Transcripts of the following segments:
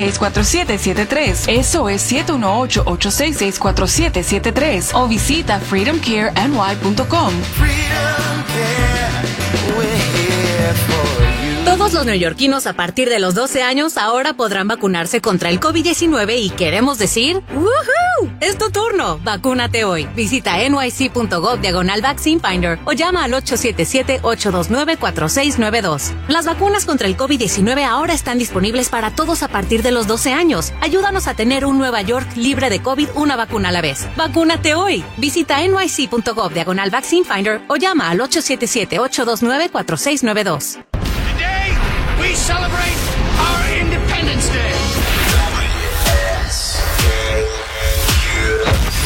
64773. Eso es 718-866-4773 o visita freedomcareny.com. Freedom Care, we're here. Todos los neoyorquinos a partir de los 12 años ahora podrán vacunarse contra el COVID-19 y queremos decir, ¡Woohoo! Es tu turno. Vacúnate hoy. Visita nyc.gov diagonal vaccine finder o llama al 877-829-4692. Las vacunas contra el COVID-19 ahora están disponibles para todos a partir de los 12 años. Ayúdanos a tener un Nueva York libre de COVID una vacuna a la vez. Vacúnate hoy. Visita nyc.gov diagonal vaccine finder o llama al 877-829-4692. We celebrate our Independence Day.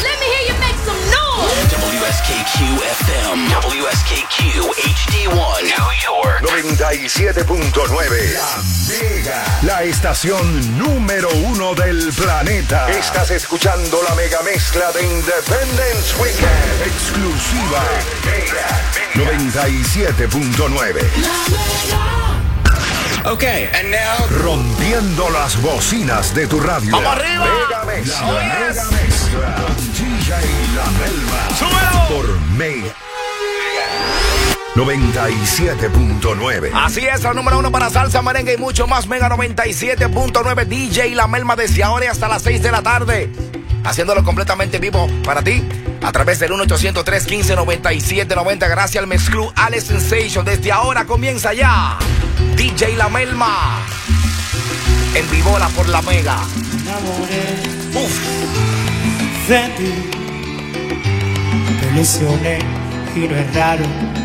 Let me hear you make some noise. WSKQ FM, WSKQ HD1, New York. 97.9. La Mega. La estación número uno del planeta. Estás escuchando la mega mezcla de Independence Weekend. Exclusiva. Mega. 97.9. Okay, and now. Rompiendo las bocinas de tu radio. ¡Vamos arriba! Mega Mezcla. Oh, yes. Mega Mezcla. Con DJ La Melva. ¡Súbelo! Por Mega. 97.9. Así es, la número uno para salsa, merengue y mucho más. Mega 97.9 DJ La Melma desde ahora y hasta las 6 de la tarde. Haciéndolo completamente vivo para ti. A través del 1-800-315-9790. Gracias al Mezclú Alex Sensation. Desde ahora comienza ya. DJ La Melma. En vivola por la Mega. Uf. de ti. Te no es raro,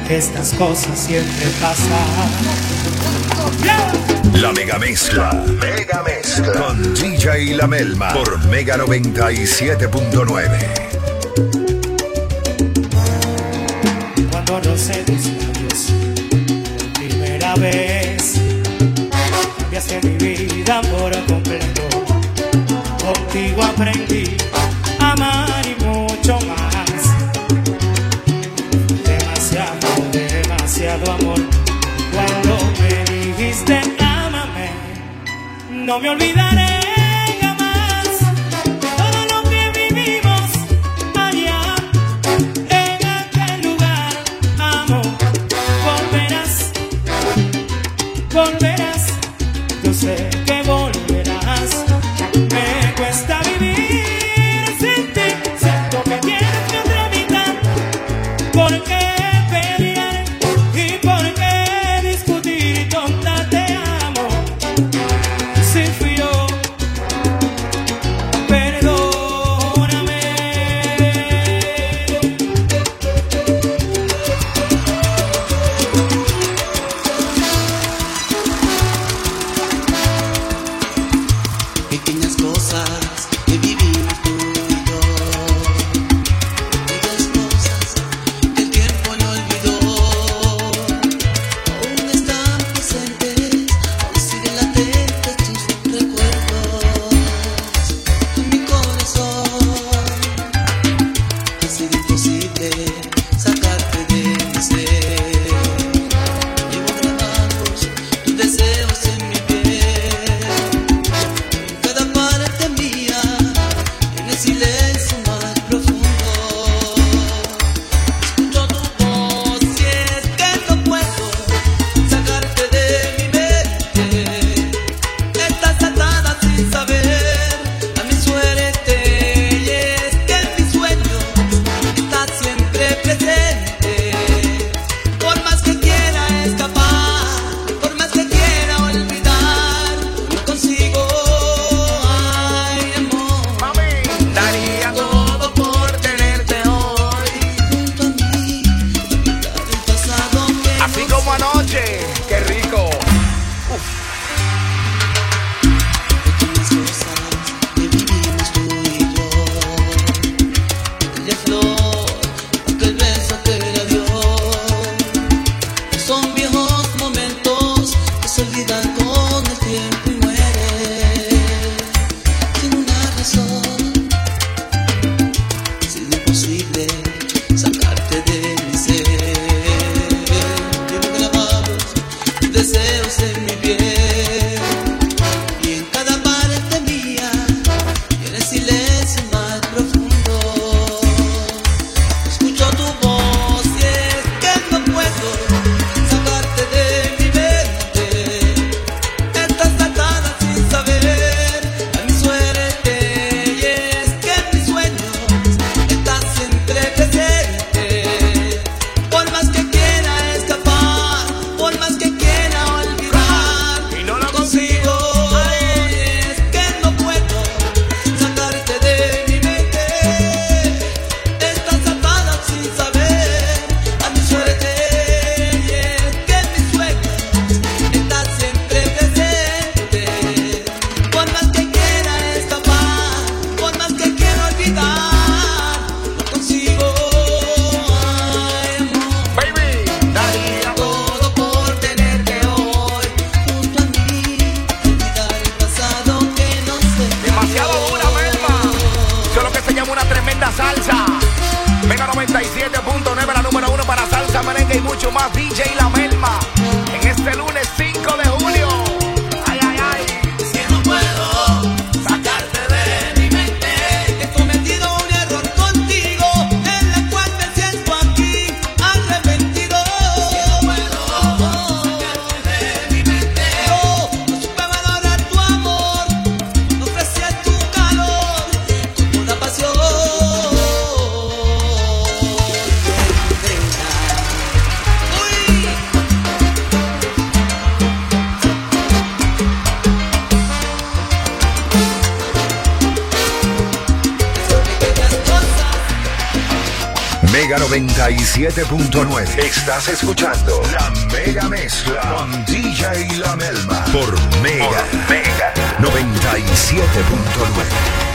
estas cosas siempre pasan. La Mega Mezcla. Mega Mezcla. Con DJ La Melma. Por Mega 97.9. Cuando rocé tus labios por primera vez, cambiaste mi vida por completo. Contigo aprendí no me olvidaré 97.9. Estás escuchando La Mega Mezcla con DJ La Melma por Mega, por Mega 97.9.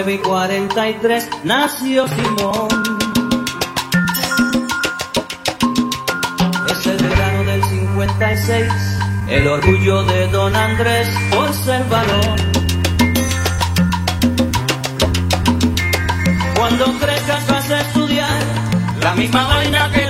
9 43 nació Simón. Es el verano del 56, el orgullo de don Andrés por ser varón. Cuando crezcas vas a estudiar la misma vaina que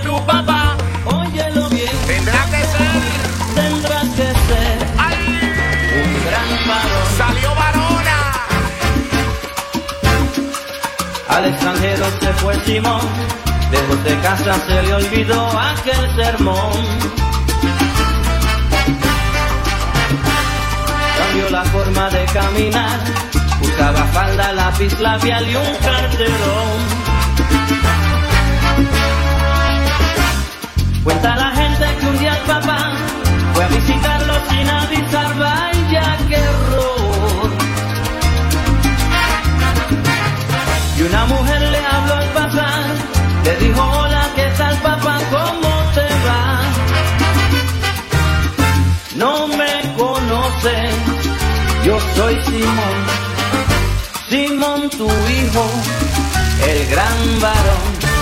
fue Simón, de casa se le olvidó aquel sermón. Cambió la forma de caminar, usaba falda, lápiz labial y un carterón. Cuenta la gente que un día el papá fue a visitarlo sin avisar. Soy Simón, Simón tu hijo, el gran varón.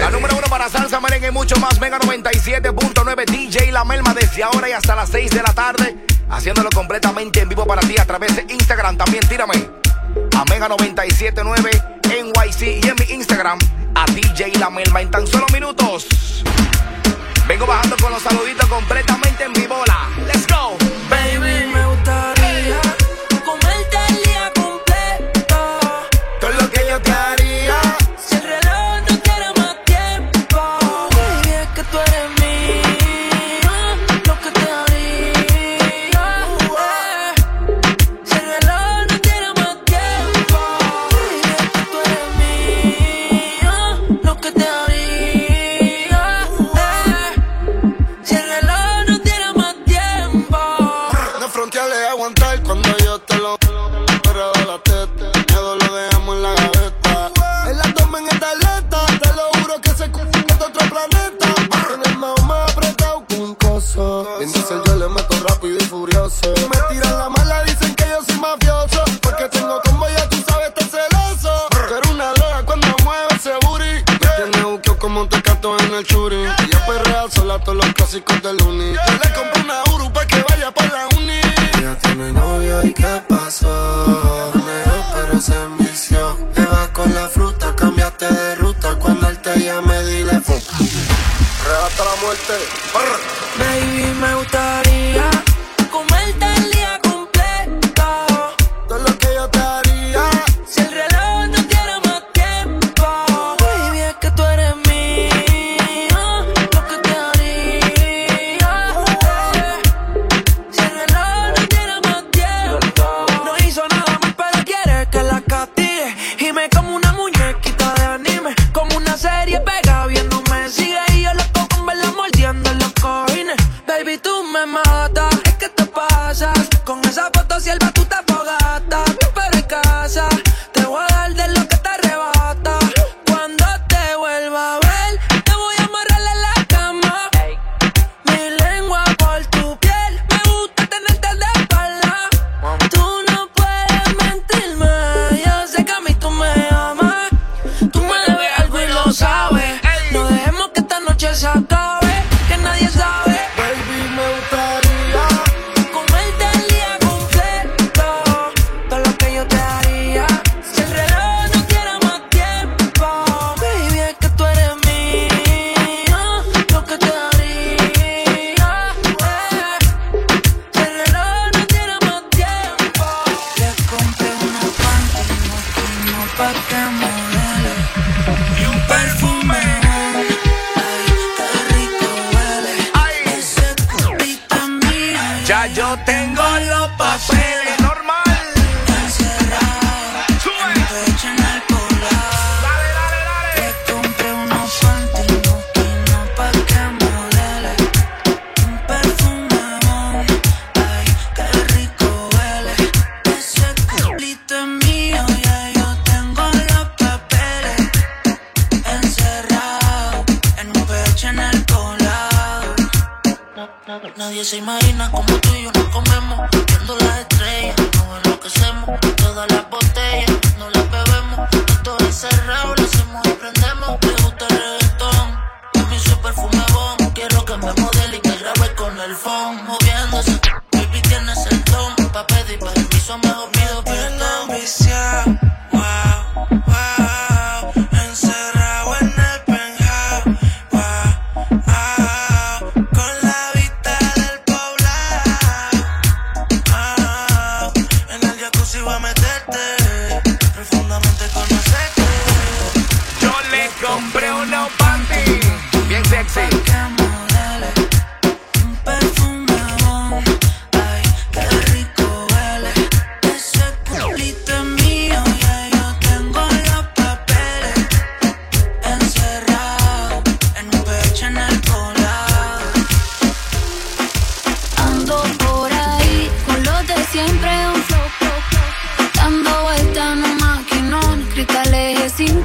La número uno para salsa, merengue y mucho más. Mega 97.9. DJ La Melma desde ahora y hasta las 6 de la tarde. Haciéndolo completamente en vivo para ti a través de Instagram. También tírame a mega 97.9 nyc y en mi Instagram. A DJ La Melma en tan solo minutos. Vengo bajando con los saluditos completamente en vivola.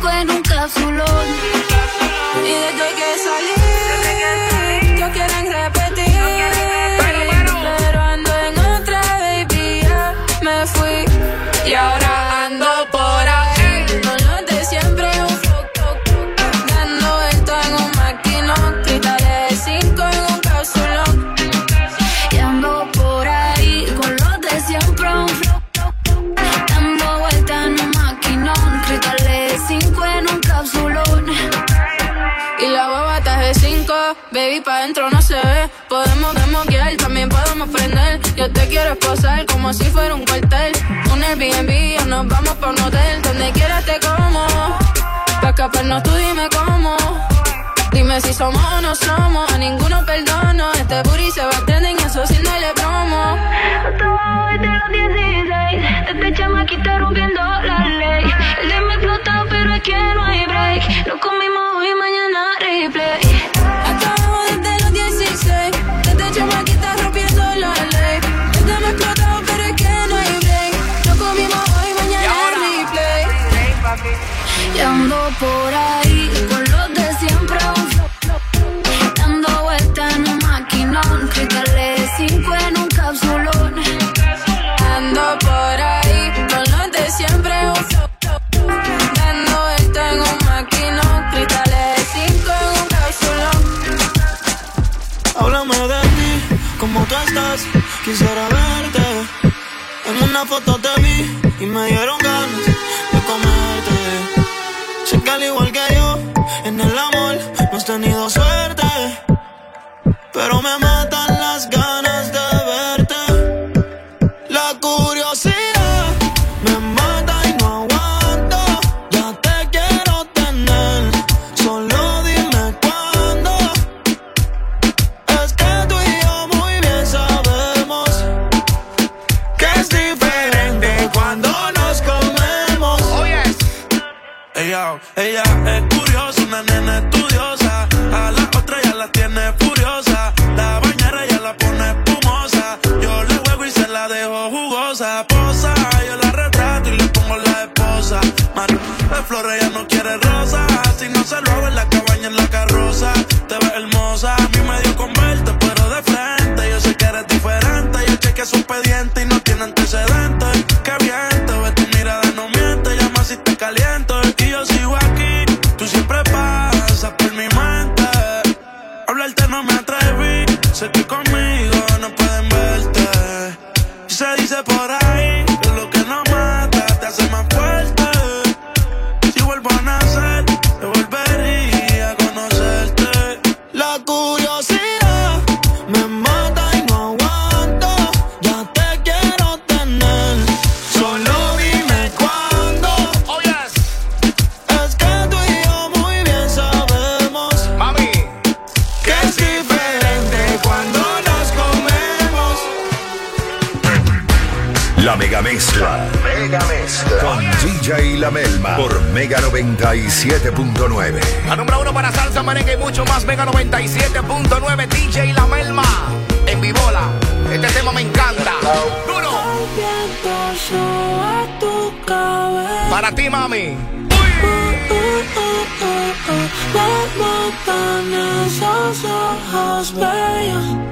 blanco en un. si fuera un cuartel. Un Airbnb o nos vamos pa' un hotel. Donde quieras te como. Pa' escaparnos tú dime cómo. Dime si somos o no somos. A ninguno perdono. Este booty se va a tener en eso sin darle promo. No te desde los 16. Desde chamaquita rompiendo la ley. El de me explotado, pero es que no hay break. No comimos por ahí con los de siempre. Dando vueltas en un maquinón, cristales de cinco en un cápsulón. Ando por ahí con los de siempre. Dando vueltas en un maquinón, cristales de cinco en un cápsulón. Háblame de ti, cómo tú estás. Quisiera verte. En una foto te vi y me dieron al igual que yo, en el amor no has tenido suerte, pero me amas. Para ti, mami. Uy. ojos bellos.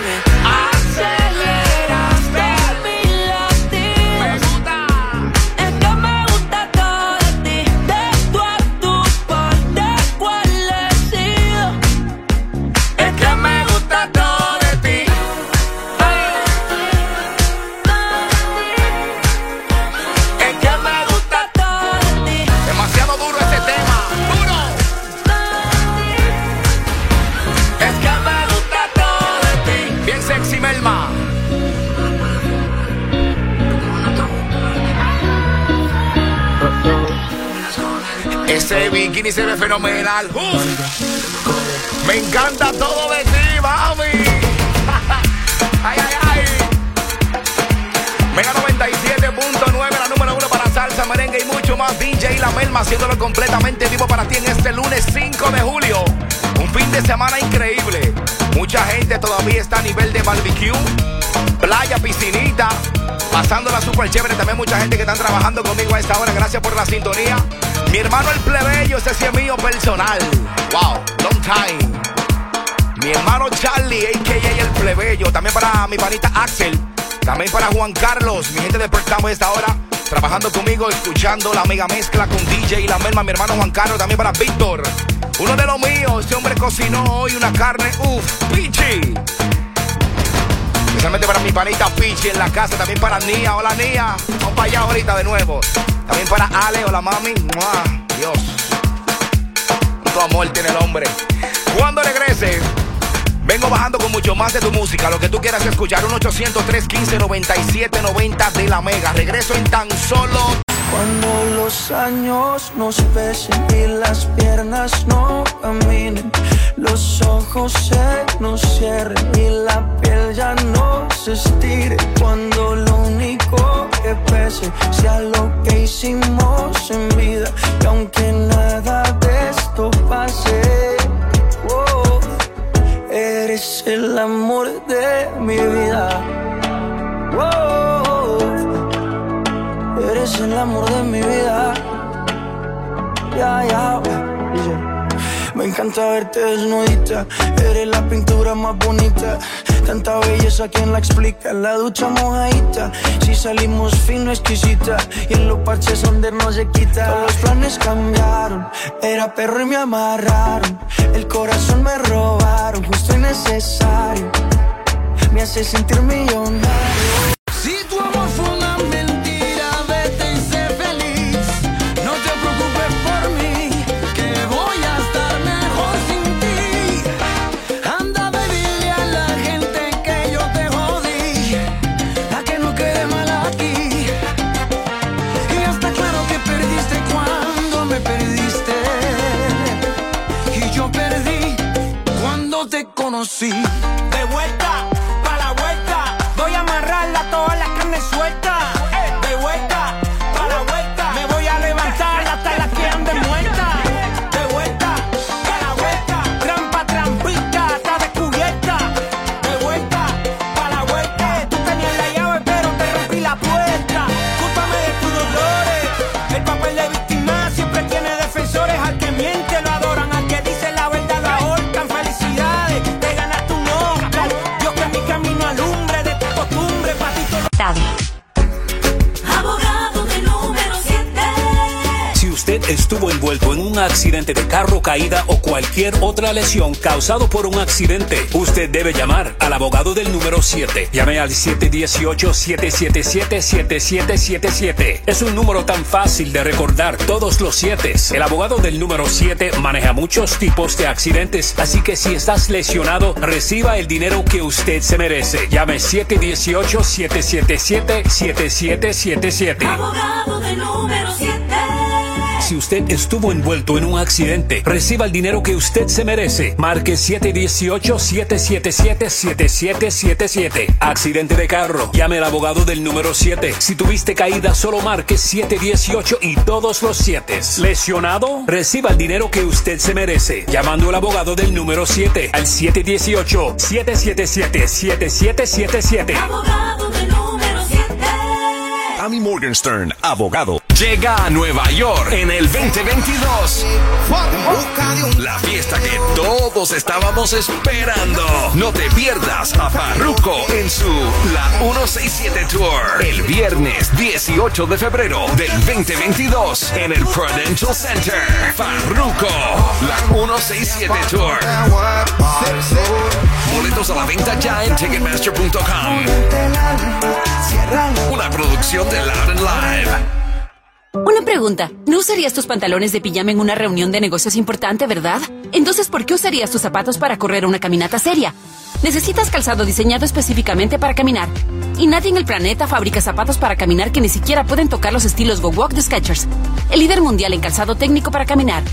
bikini se ve fenomenal. Me encanta todo de ti, mami. ay, ay, ay. Mega 97.9, la número uno para salsa, merengue y mucho más. DJ La Melma haciéndolo completamente vivo para ti en este lunes 5 de julio. Un fin de semana increíble. Mucha gente todavía está a nivel de barbecue, playa, piscinita, pasándola súper chévere. También mucha gente que están trabajando conmigo a esta hora. Gracias por la sintonía. Mi hermano el plebeyo, ese sí es mío personal. Wow, long time. Mi hermano Charlie, a.k.a. el plebeyo. También para mi panita Axel. También para Juan Carlos, mi gente de Pertamo esta hora. Trabajando conmigo, escuchando la mega mezcla con DJ y la merma. Mi hermano Juan Carlos, también para Víctor. Uno de los míos, este hombre cocinó hoy una carne, uff, pichi. Especialmente para mi panita Pichi en la casa. También para Nia. Hola, Nia. Vamos para allá ahorita de nuevo. También para Ale. Hola, mami. ¡Mua! Dios. Cuánto amor tiene el hombre. Cuando regrese, vengo bajando con mucho más de tu música. Lo que tú quieras escuchar. Un 800-315-9790 de la Mega. Regreso en tan solo. Los años nos pesen y las piernas no caminen, los ojos se nos cierren y la piel ya no se estire. Cuando lo único que pese sea lo que hicimos en vida, y aunque nada de esto pase, oh, eres el amor de mi vida. Eres el amor de mi vida. Ya, ya. Me encanta verte desnudita. Eres la pintura más bonita. Tanta belleza, ¿quién la explica? La ducha mojadita. Si salimos fino, exquisita. Y en los parches donde no se quita. Todos los planes cambiaron. Era perro y me amarraron. El corazón me robaron. Justo y necesario. Me hace sentir millonario. Conocí. Accidente de carro, caída o cualquier otra lesión causado por un accidente, usted debe llamar al abogado del número 7. Llame al 718-777-7777. Es un número tan fácil de recordar todos los 7. El abogado del número 7 maneja muchos tipos de accidentes, así que si estás lesionado, reciba el dinero que usted se merece. Llame 718-777-7777. Abogado de número 7. Si usted estuvo envuelto en un accidente, reciba el dinero que usted se merece. Marque 718-777-7777. Accidente de carro. Llame al abogado del número 7. Si tuviste caída, solo marque 718 y todos los 7. Lesionado, reciba el dinero que usted se merece. Llamando al abogado del número 7 al 718-777-7777. Morgenstern, abogado. Llega a Nueva York en el 2022. La fiesta que todos estábamos esperando. No te pierdas a Farruko en su La 167 Tour. El viernes 18 de febrero del 2022 en el Prudential Center. Farruko, La 167 Tour. Boletos a la venta ya en Ticketmaster.com. Una producción de Loud and Live. Una pregunta. ¿No usarías tus pantalones de pijama en una reunión de negocios importante, verdad? Entonces, ¿por qué usarías tus zapatos para correr una caminata seria? Necesitas calzado diseñado específicamente para caminar. Y nadie en el planeta fabrica zapatos para caminar que ni siquiera pueden tocar los estilos Go Walk de Skechers, el líder mundial en calzado técnico para caminar.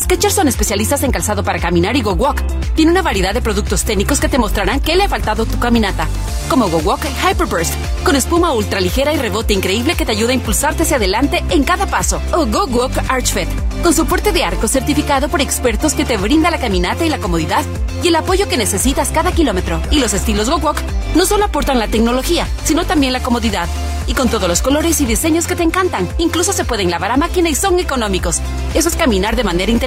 Skechers son especialistas en calzado para caminar y Go Walk. Tiene una variedad de productos técnicos que te mostrarán qué le ha faltado a tu caminata. Como Go Walk Hyperburst, con espuma ultra ligera y rebote increíble que te ayuda a impulsarte hacia adelante en cada paso. O Go Walk Archfit, con soporte de arco certificado por expertos que te brinda la caminata y la comodidad y el apoyo que necesitas cada kilómetro. Y los estilos Go Walk no solo aportan la tecnología, sino también la comodidad. Y con todos los colores y diseños que te encantan. Incluso se pueden lavar a máquina y son económicos. Eso es caminar de manera inteligente.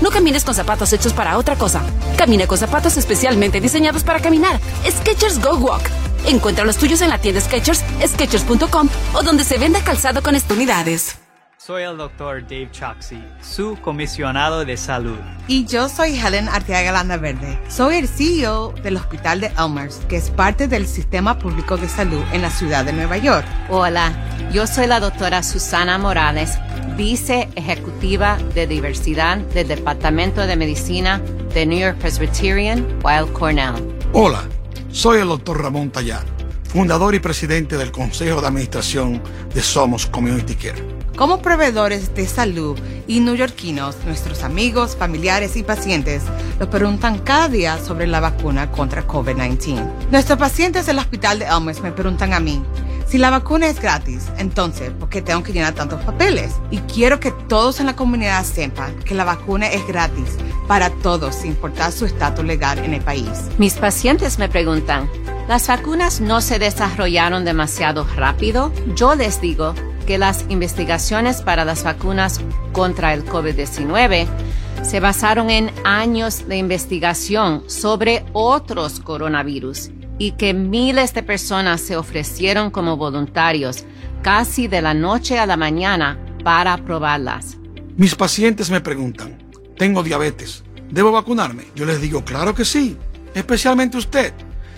No camines con zapatos hechos para otra cosa. Camina con zapatos especialmente diseñados para caminar. Skechers Go Walk. Encuentra los tuyos en la tienda Skechers, Skechers.com o donde se venda calzado con unidades. Soy el doctor Dave Choxy, su comisionado de salud. Y yo soy Helen Arteaga Landaverde. Soy el CEO del Hospital de Elmers, que es parte del Sistema Público de Salud en la ciudad de Nueva York. Hola, yo soy la doctora Susana Morales, vice ejecutiva de diversidad del Departamento de Medicina de New York Presbyterian, Weill Cornell. Hola, soy el doctor Ramón Tallar, fundador y presidente del Consejo de Administración de Somos Community Care. Como proveedores de salud y neoyorquinos, nuestros amigos, familiares y pacientes nos preguntan cada día sobre la vacuna contra COVID-19. Nuestros pacientes del Hospital de Elmers me preguntan a mí, si la vacuna es gratis, entonces, ¿por qué tengo que llenar tantos papeles? Y quiero que todos en la comunidad sepan que la vacuna es gratis para todos, sin importar su estatus legal en el país. Mis pacientes me preguntan, ¿las vacunas no se desarrollaron demasiado rápido? Yo les digo que las investigaciones para las vacunas contra el COVID-19 se basaron en años de investigación sobre otros coronavirus y que miles de personas se ofrecieron como voluntarios casi de la noche a la mañana para probarlas. Mis pacientes me preguntan, tengo diabetes, ¿debo vacunarme? Yo les digo, claro que sí, especialmente usted.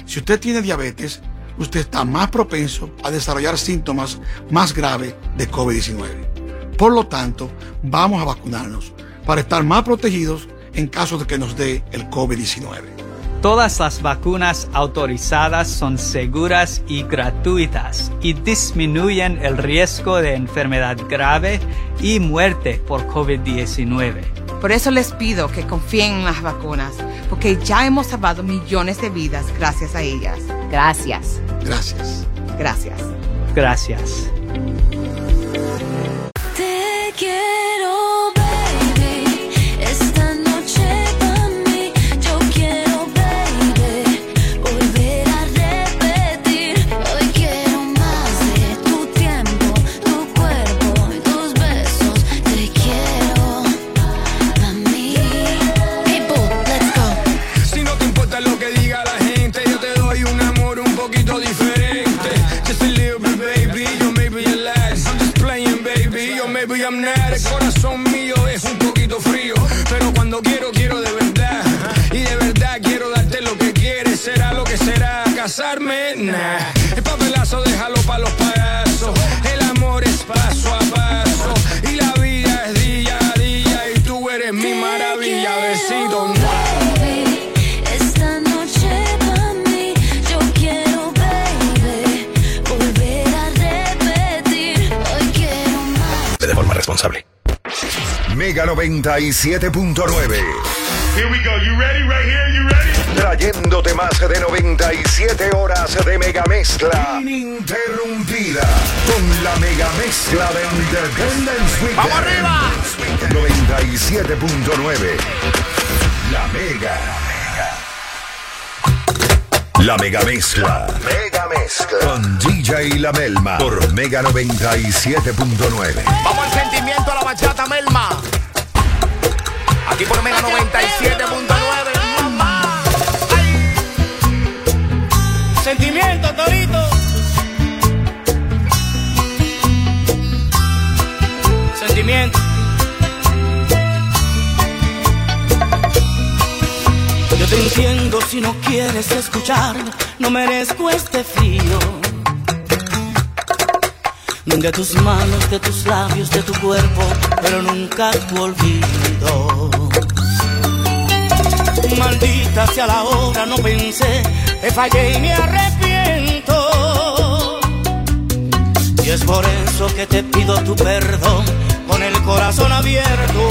Si usted tiene diabetes, usted está más propenso a desarrollar síntomas más graves de COVID-19. Por lo tanto, vamos a vacunarnos para estar más protegidos en caso de que nos dé el COVID-19. Todas las vacunas autorizadas son seguras y gratuitas y disminuyen el riesgo de enfermedad grave y muerte por COVID-19. Por eso les pido que confíen en las vacunas, porque ya hemos salvado millones de vidas gracias a ellas. Gracias. Gracias. Gracias. Gracias. Te quiero, nah. El papelazo déjalo pa' los payasos. El amor es paso a paso. Y la vida es día a día. Y tú eres mi maravilla, besito. Baby, esta noche pa' mí. Yo quiero, baby. Volver a repetir. Hoy quiero más. De forma responsable. Mega 97.9. Here we go. You ready? Right here. You ready? Trayéndote más de 97 horas de mega mezcla ininterrumpida con la mega mezcla de Independence Weekend. ¡Vamos arriba! 97.9 La Mega. La Mega Mezcla. Mega Mezcla. Con DJ La Melma por Mega 97.9. Vamos al sentimiento a la bachata Melma. Aquí por Mega 97.9. Sentimiento. Yo te entiendo si no quieres escucharlo, no merezco este frío. De tus manos, de tus labios, de tu cuerpo, pero nunca tu olvido. Maldita sea la hora, no pensé, te fallé y me arrepiento. Y es por eso que te pido tu perdón con el corazón abierto.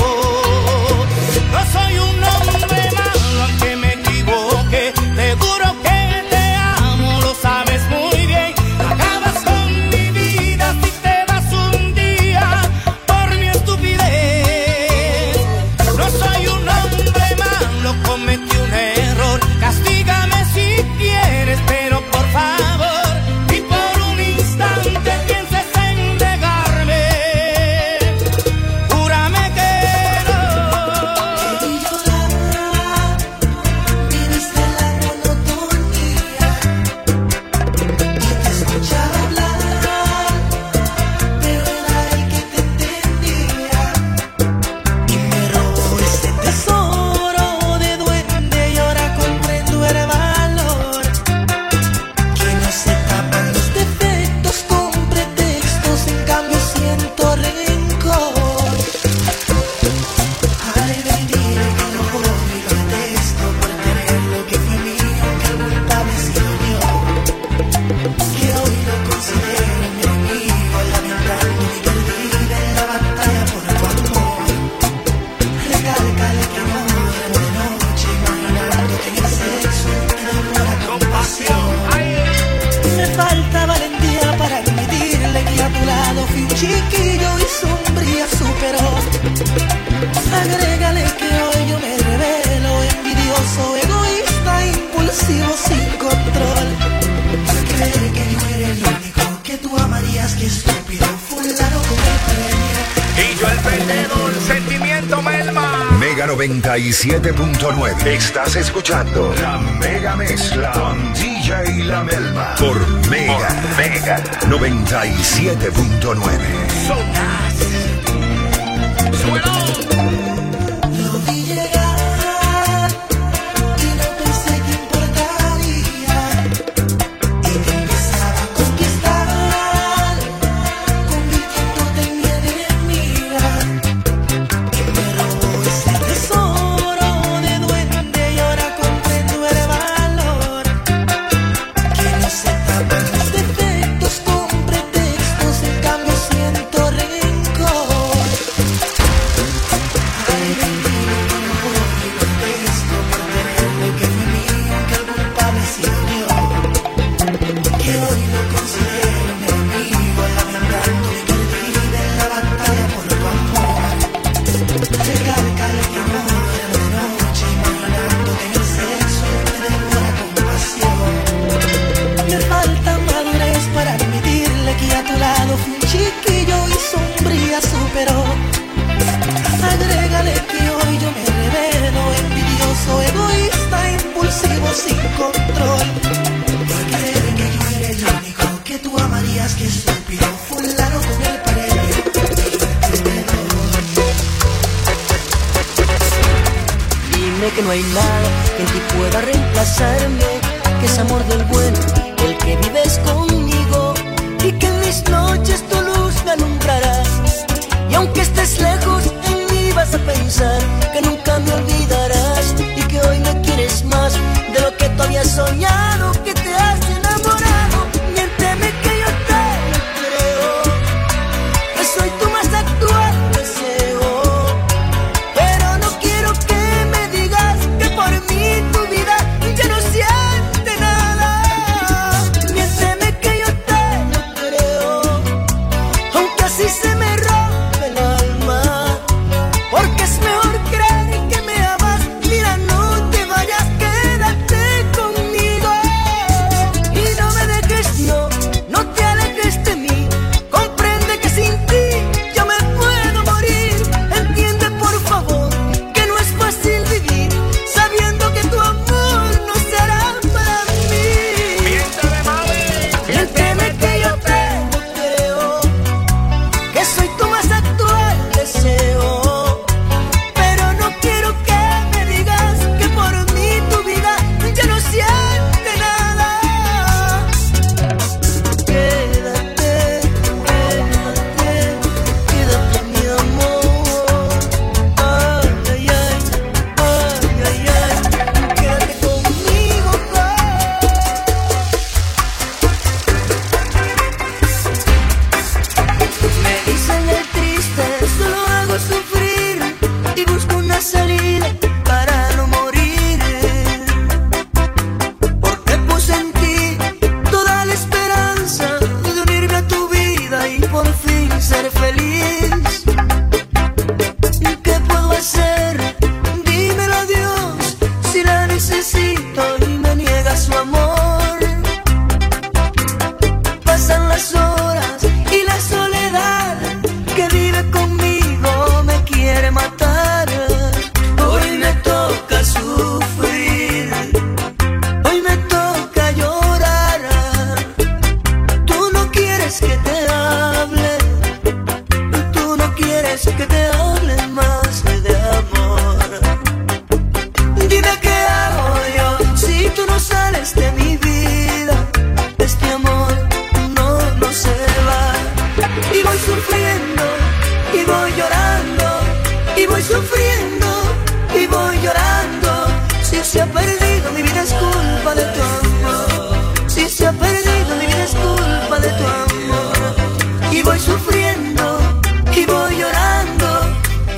97.9. Estás escuchando La Mega Mezcla con DJ La Melma. Por Mega, por Mega. 97.9.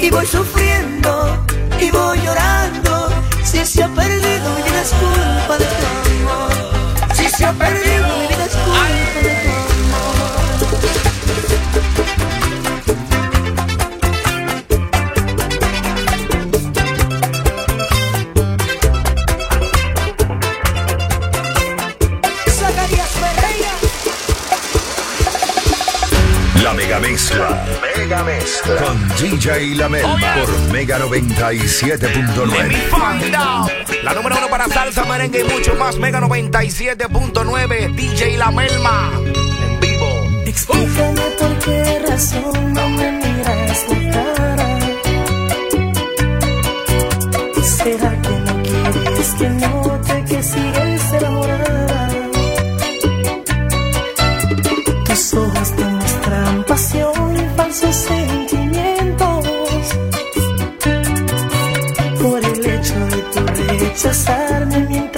y voy sufriendo y voy llorando. Si se ha perdido mi vida es culpa de tu. Si se ha perdido mi vida es culpa de tu La mega mezcla. Mega mezcla. DJ La Melma por Mega 97.9. Find out. La número uno para salsa, merengue y mucho más. Mega 97.9. DJ La Melma. En vivo. Explícame por qué razón no me miras la cara. ¿Será que no quieres que note que sigues Cessar-me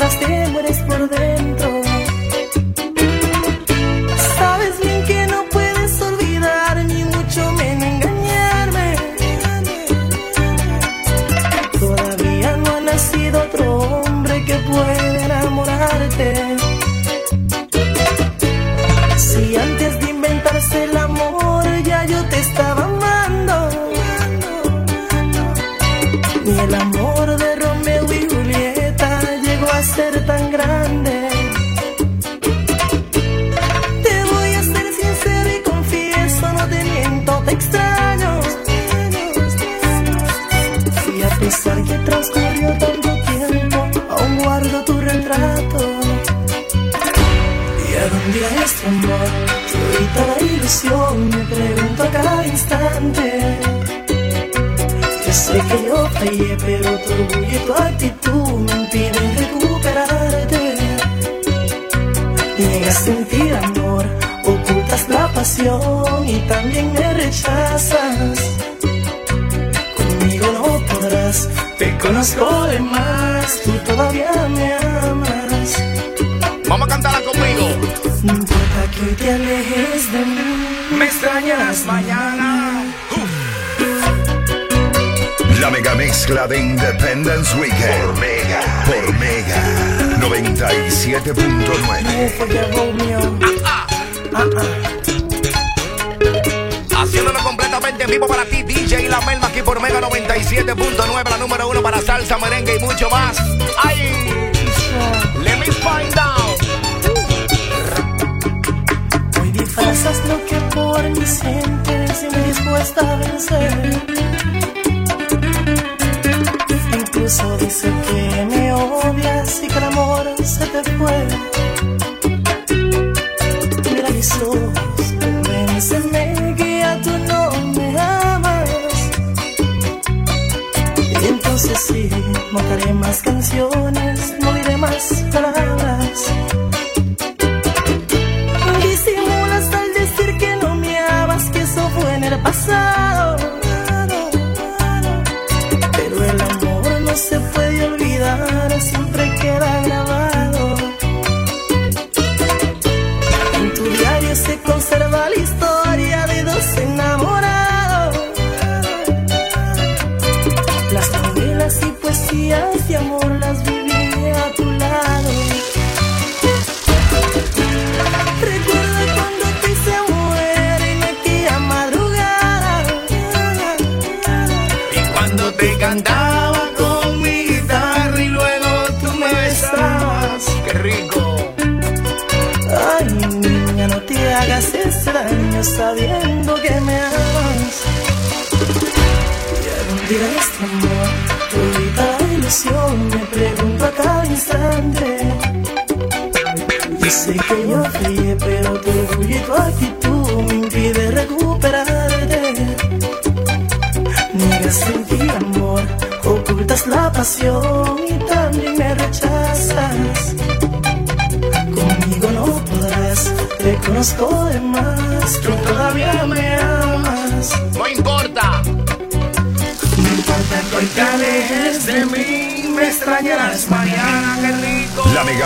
¿Y a dónde irá este amor? La ilusión, me pregunto a cada instante. Yo sé que yo fallé, pero tu orgullo y tu actitud me impiden recuperarte. Niegas sentir amor, ocultas la pasión y también me rechazas. Conmigo no podrás, te conozco de más, tú todavía me amas. Que te alejes de mí, me extrañarás mañana. La mega mezcla de Independence Weekend por Mega, por Mega 97.9. For the Romeo. Haciéndolo completamente en vivo para ti, DJ La Melma, aquí por Mega 97.9, la número uno para salsa, merengue y mucho más. ¡Ay! Let me find out. Disfrazas lo que por mí sientes y me dispuesta a vencer. Incluso dice que me odias y que el amor se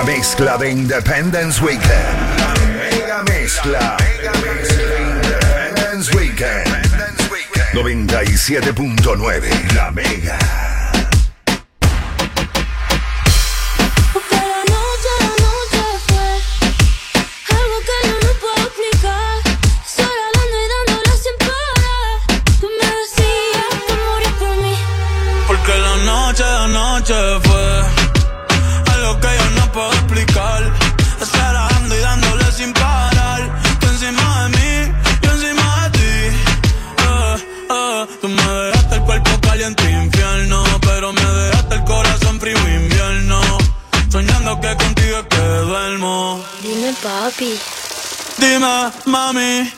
mezcla de Independence Weekend. La mega mezcla. Independence Weekend. 97.9. La mega. Papi. Dime, mami,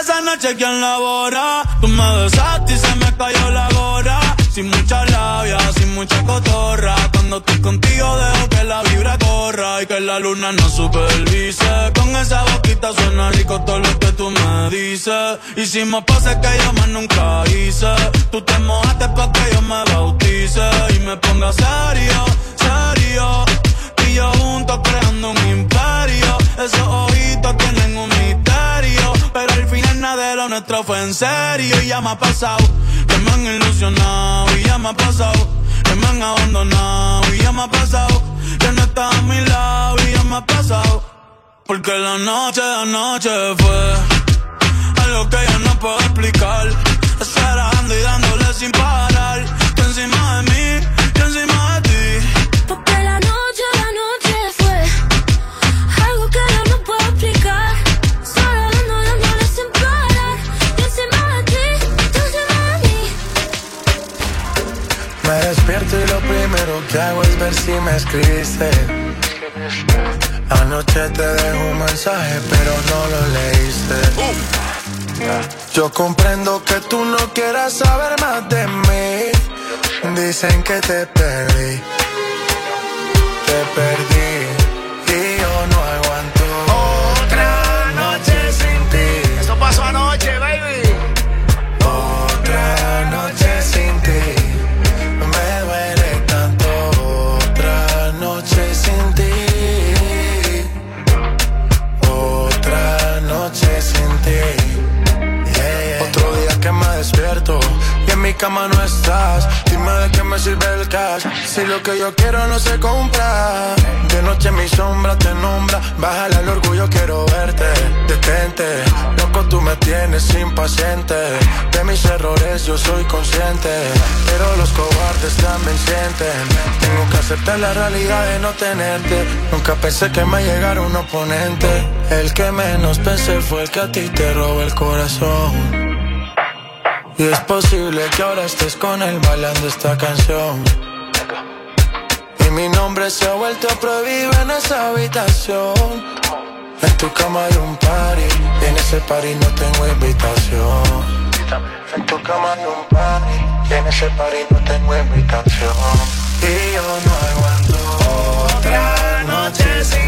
esa noche quién la borra. Tú me besaste y se me cayó la gorra. Sin mucha labia, sin mucha cotorra. Cuando estoy contigo dejo que la vibra corra y que la luna no supervise. Con esa boquita suena rico todo lo que tú me dices. Hicimos poses que yo más nunca hice. Tú te mojaste pa' que yo me bautice y me ponga serio, serio. Yo juntos creando un imperio. Esos ojitos tienen un misterio. Pero al final nada de lo nuestro fue en serio. Y ya me ha pasado que me han ilusionado. Y ya me ha pasado que me han abandonado. Y ya me ha pasado que no estás a mi lado. Y ya me ha pasado. Porque la noche de anoche fue algo que yo no puedo explicar. Esperando y dándole sin parar. Tú encima de mí, Me despierto y lo primero que hago es ver si me escribiste. Anoche te dejo un mensaje, pero no lo leíste. Yo comprendo que tú no quieras saber más de mí. Dicen que te perdí. Te perdí. Y en mi cama no estás. Dime de qué me sirve el cash. Si lo que yo quiero no se compra. De noche mi sombra te nombra. Bájale al orgullo, quiero verte. Detente, loco, tú me tienes impaciente. De mis errores yo soy consciente. Pero los cobardes también sienten. Tengo que aceptar la realidad de no tenerte. Nunca pensé que me llegara un oponente. El que menos pensé fue el que a ti te robó el corazón. Y es posible que ahora estés con él bailando esta canción. Y mi nombre se ha vuelto prohibido en esa habitación. En tu cama hay un party, en ese party no tengo invitación. En tu cama hay un party, en ese party no tengo invitación. Y yo no aguanto otra noche sin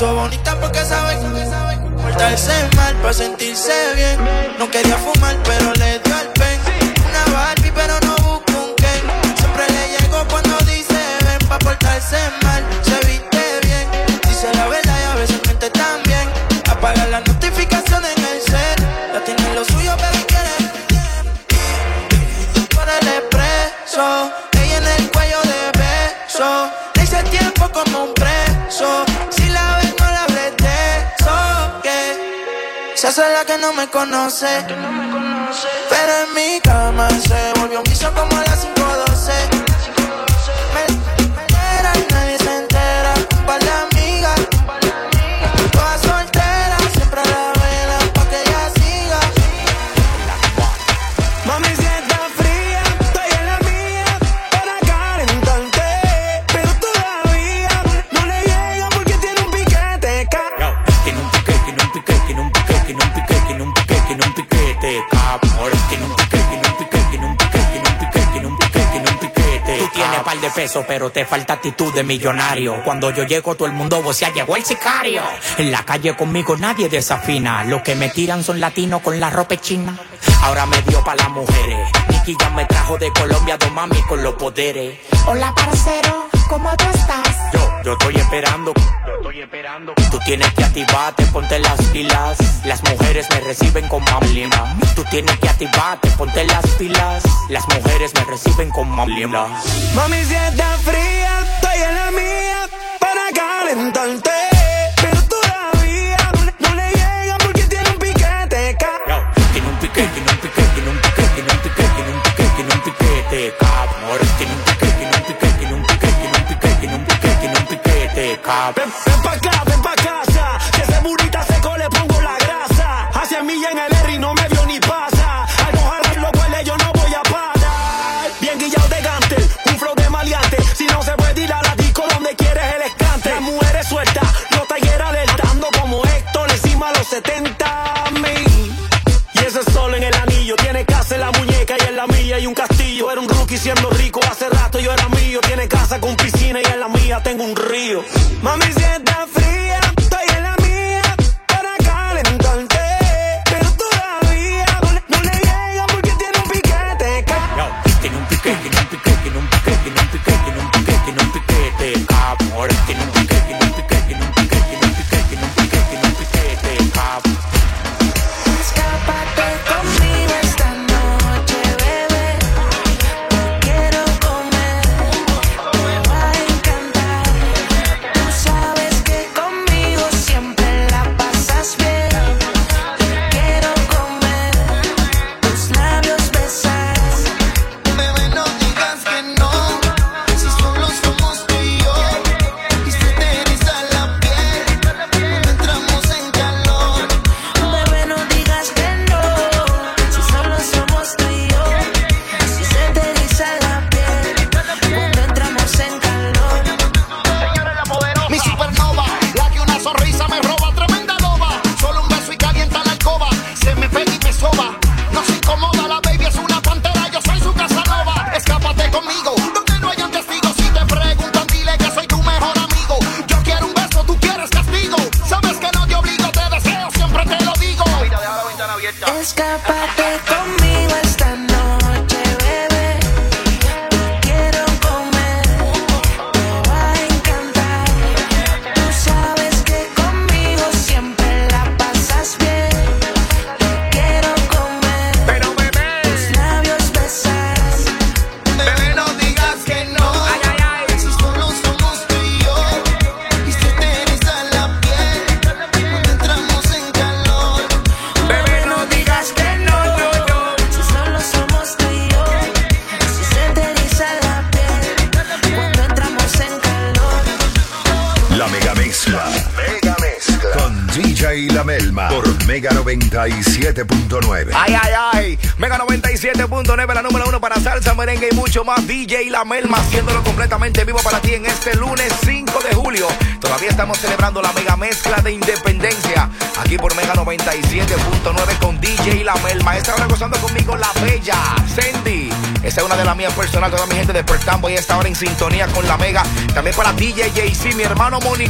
puso bonita porque sabe Portarse mal pa' sentirse bien. No quería fumar pero le conoce. Pero en mi cama se volvió un piso como a pero te falta actitud de millonario. Cuando yo llego, todo el mundo vocea, llegó el sicario. En la calle conmigo nadie desafina. Los que me tiran son latinos con la ropa china. Ahora me dio pa' las mujeres. Nicky ya me trajo de Colombia dos mami con los poderes. Hola, parcero, ¿cómo tú estás? Yo, yo estoy esperando. Yo estoy esperando. Tú tienes que activarte, ponte las pilas. Las mujeres me reciben con mamlima. Tú tienes que activarte, ponte las pilas. Las mujeres me reciben con mamlima. Mami, si está fría, estoy en la mía para calentarte. Pero todavía no le, no le llega porque tiene un piquete. Tiene un pique, tiene un pique, tiene un pique, tiene un pique, tiene un pique, tiene un piquete, cabrón. Ven pa' acá, ven pa' casa. Que ese burita seco le pongo la grasa. Hacia mí en el R y no me vio ni pasa. Al mojar los huele yo no voy a parar. Bien guillado de gante, un flow de maleante. Si no se puede ir a la disco donde quieres el escante. Las mujeres sueltas, los talleres alertando como Héctor encima a los 70 mil. Y ese sol en el anillo tiene casa en la muñeca y en la mía y un castillo. Era un rookie siendo rico hace rato yo era mío. Tiene casa con piscina tengo un río. Mami, DJ La Melma haciéndolo completamente vivo para ti en este lunes 5 de julio. Todavía estamos celebrando la mega mezcla de independencia. Aquí por Mega 97.9 con DJ La Melma. Esta hora gozando conmigo la bella Sandy. Esa es una de las mías personal. Toda mi gente de Pertambo y esta hora en sintonía con la mega. También para DJ JC, mi hermano Moni